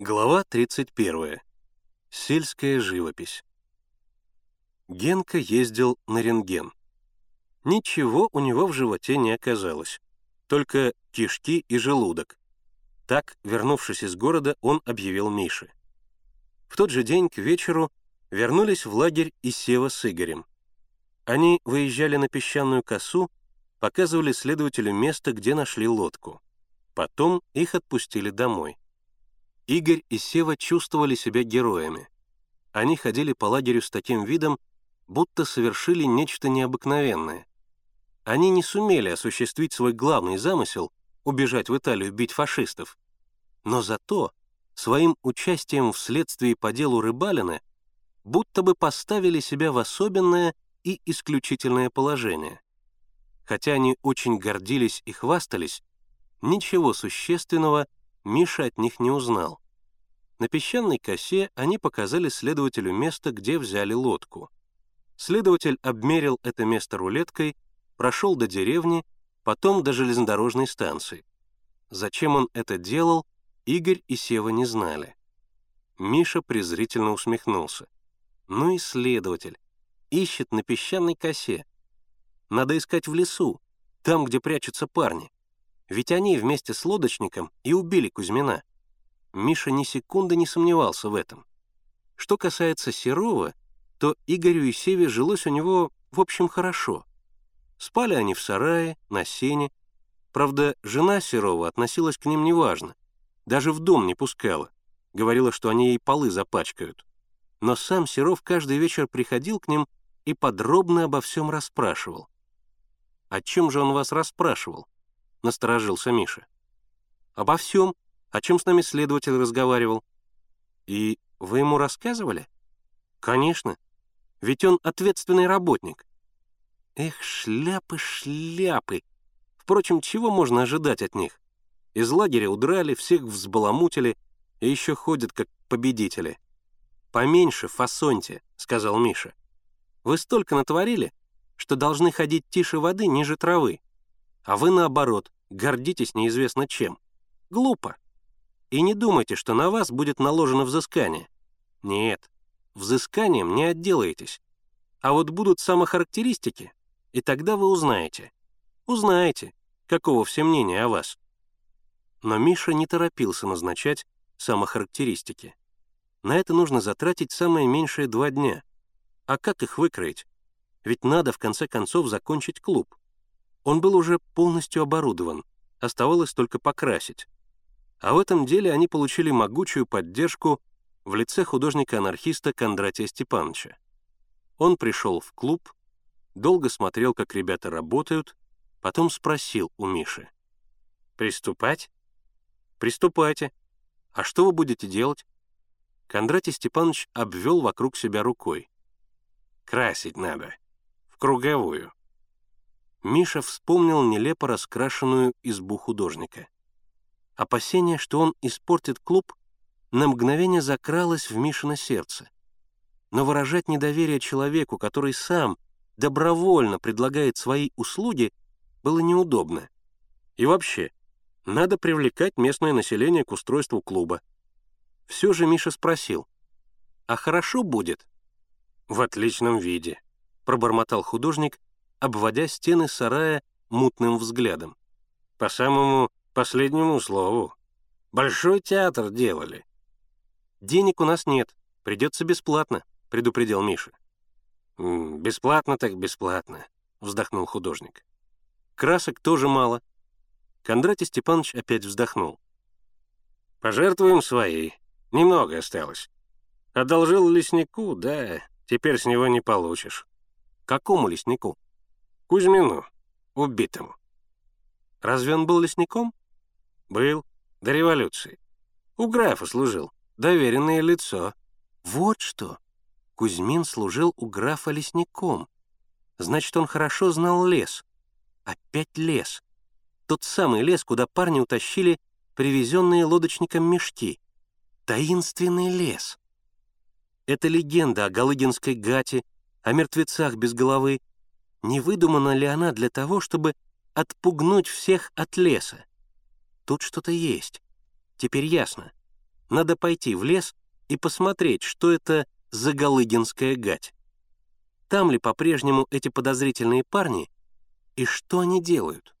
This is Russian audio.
Глава 31. Сельская живопись. Генка ездил на рентген. Ничего у него в животе не оказалось, только кишки и желудок. Так, вернувшись из города, он объявил Мише. В тот же день к вечеру вернулись в лагерь и Сева с Игорем. Они выезжали на песчаную косу, показывали следователю место, где нашли лодку. Потом их отпустили домой. Игорь и Сева чувствовали себя героями. Они ходили по лагерю с таким видом, будто совершили нечто необыкновенное. Они не сумели осуществить свой главный замысел — убежать в Италию бить фашистов. Но зато своим участием в следствии по делу Рыбалина будто бы поставили себя в особенное и исключительное положение. Хотя они очень гордились и хвастались, ничего существенного Миша от них не узнал. На песчаной косе они показали следователю место, где взяли лодку. Следователь обмерил это место рулеткой, прошел до деревни, потом до железнодорожной станции. Зачем он это делал, Игорь и Сева не знали. Миша презрительно усмехнулся. Ну и следователь. Ищет на песчаной косе. Надо искать в лесу, там, где прячутся парни. Ведь они вместе с лодочником и убили Кузьмина. Миша ни секунды не сомневался в этом. Что касается Серова, то Игорю и Севе жилось у него, в общем, хорошо. Спали они в сарае, на сене. Правда, жена Серова относилась к ним неважно. Даже в дом не пускала. Говорила, что они ей полы запачкают. Но сам Серов каждый вечер приходил к ним и подробно обо всем расспрашивал. О чем же он вас расспрашивал? — насторожился Миша. «Обо всем, о чем с нами следователь разговаривал». «И вы ему рассказывали?» «Конечно. Ведь он ответственный работник». «Эх, шляпы, шляпы! Впрочем, чего можно ожидать от них? Из лагеря удрали, всех взбаламутили и еще ходят как победители». «Поменьше фасоньте», — сказал Миша. «Вы столько натворили, что должны ходить тише воды ниже травы. А вы, наоборот, гордитесь неизвестно чем. Глупо. И не думайте, что на вас будет наложено взыскание. Нет, взысканием не отделаетесь. А вот будут самохарактеристики, и тогда вы узнаете. Узнаете, каково все мнение о вас. Но Миша не торопился назначать самохарактеристики. На это нужно затратить самое меньшее два дня. А как их выкроить? Ведь надо, в конце концов, закончить клуб. Он был уже полностью оборудован, оставалось только покрасить. А в этом деле они получили могучую поддержку в лице художника-анархиста Кондратия Степановича. Он пришел в клуб, долго смотрел, как ребята работают, потом спросил у Миши. «Приступать?» «Приступайте. А что вы будете делать?» Кондратий Степанович обвел вокруг себя рукой. «Красить надо. В круговую. Миша вспомнил нелепо раскрашенную избу художника. Опасение, что он испортит клуб, на мгновение закралось в Мишино сердце. Но выражать недоверие человеку, который сам добровольно предлагает свои услуги, было неудобно. И вообще, надо привлекать местное население к устройству клуба. Все же Миша спросил, «А хорошо будет?» «В отличном виде», — пробормотал художник, обводя стены сарая мутным взглядом. «По самому последнему слову. Большой театр делали». «Денег у нас нет, придется бесплатно», — предупредил Миша. «Бесплатно так бесплатно», — вздохнул художник. «Красок тоже мало». Кондратий Степанович опять вздохнул. «Пожертвуем свои. Немного осталось. Одолжил леснику, да, теперь с него не получишь». «Какому леснику?» Кузьмину, убитому. Разве он был лесником? Был, до революции. У графа служил, доверенное лицо. Вот что. Кузьмин служил у графа лесником. Значит, он хорошо знал лес. Опять лес. Тот самый лес, куда парни утащили привезенные лодочником мешки. Таинственный лес. Это легенда о Галыгинской гате, о мертвецах без головы, не выдумана ли она для того, чтобы отпугнуть всех от леса? Тут что-то есть. Теперь ясно. Надо пойти в лес и посмотреть, что это за Галыгинская гать. Там ли по-прежнему эти подозрительные парни и что они делают?